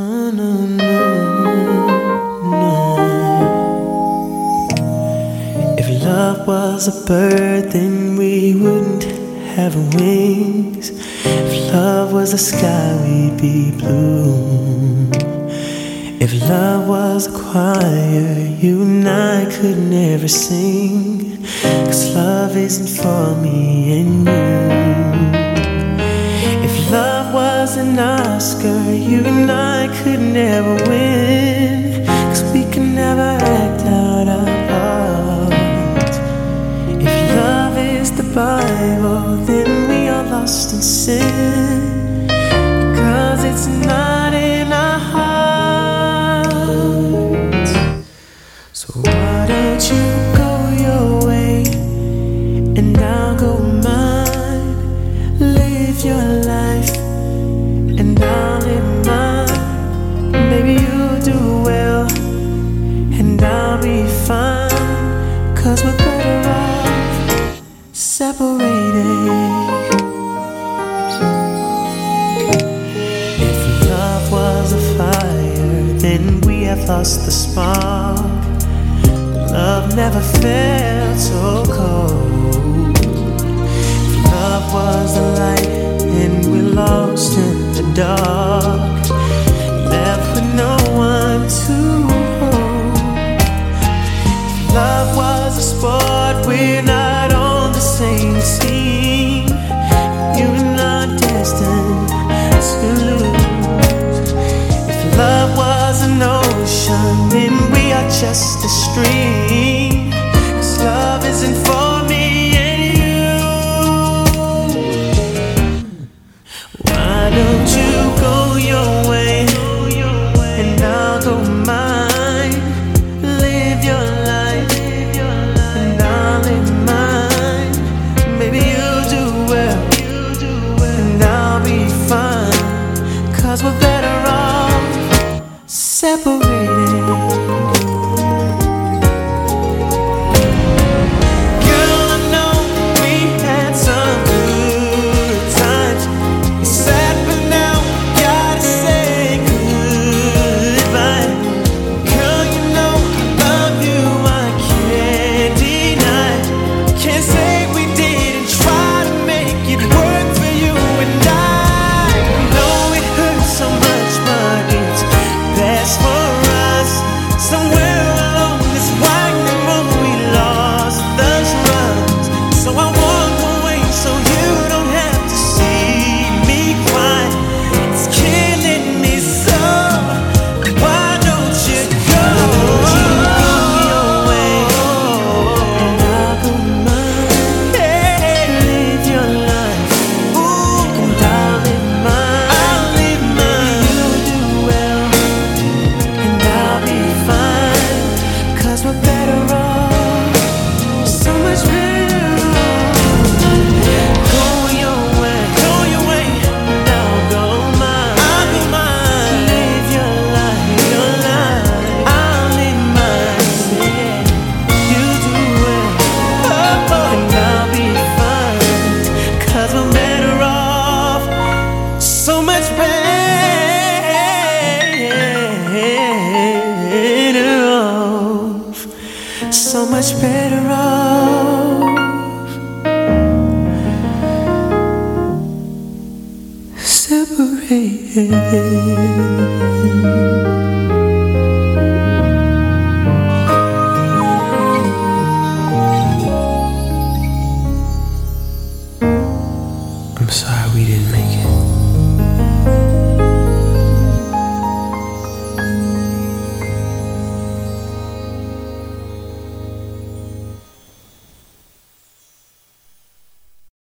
If love was a bird, then we wouldn't have wings. If love was the sky, we'd be blue. If love was a choir, you and I could never sing. Cause love isn't for me and you. If love was an Oscar, you and I could never win. Cause we can never act out our part. If love is the Bible, then we are lost in sin. Cause it's not in our hearts. So why don't you go your way Cause we're better off separated. If love was a fire, then we have lost the spark. Love never felt so cold. If love was a light, then we're lost in the dark. Just a stream. Much better off. Separated. I'm sorry we didn't make it.